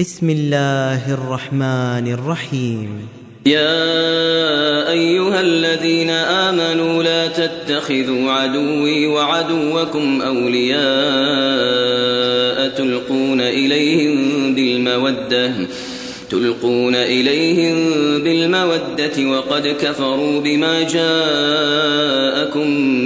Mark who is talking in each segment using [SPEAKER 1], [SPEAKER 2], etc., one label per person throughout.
[SPEAKER 1] بسم الله الرحمن الرحيم يا ايها الذين امنوا لا تتخذوا عدوي وعدوكم اولياء تلقون اليهم بالموده تلقون إليهم بالمودة وقد كفروا بما جاءكم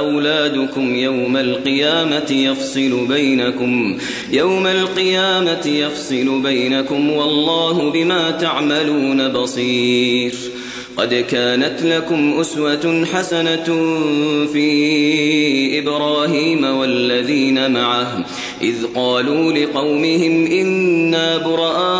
[SPEAKER 1] أولادكم يوم القيامة يفصل بينكم يوم القيامة يفصل بينكم والله بما تعملون بصير قد كانت لكم أسوة حسنة في إبراهيم والذين معه إذ قالوا لقومهم إنا برآء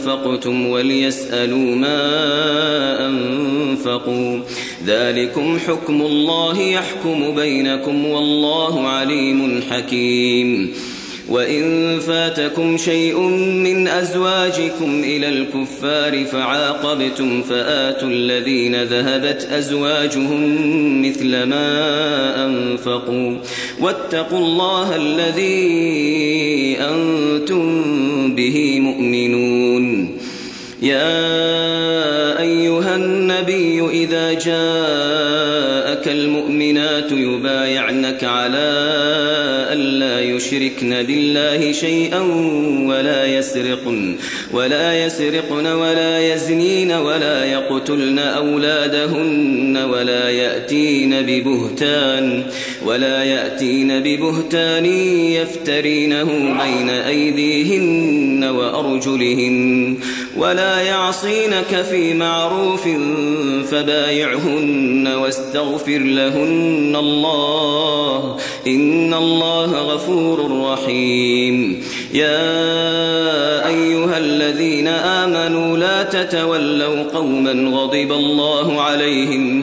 [SPEAKER 1] أنفقتم وليسألوا ما أنفقوا ذلكم حكم الله يحكم بينكم والله عليم حكيم وإن فاتكم شيء من أزواجكم إلى الكفار فعاقبتم فآتوا الذين ذهبت أزواجهم مثل ما أنفقوا واتقوا الله الذي أنتم به مؤمنون يا أيها النبي إذا جاءك المؤمنات يبايعنك على ألا يشركن بالله شيئا ولا يسرقن ولا يسرقن ولا يزنين ولا يقتلن أولادهن ولا يأتين ببهتان ولا يأتين ببهتان يفترينه بين أيديهن أيديهن وأرجلهن ولا يعصينك في معروف فبايعهن واستغفر لهن الله إن الله غفور رحيم يا أيها الذين آمنوا لا تتولوا قوما غضب الله عليهم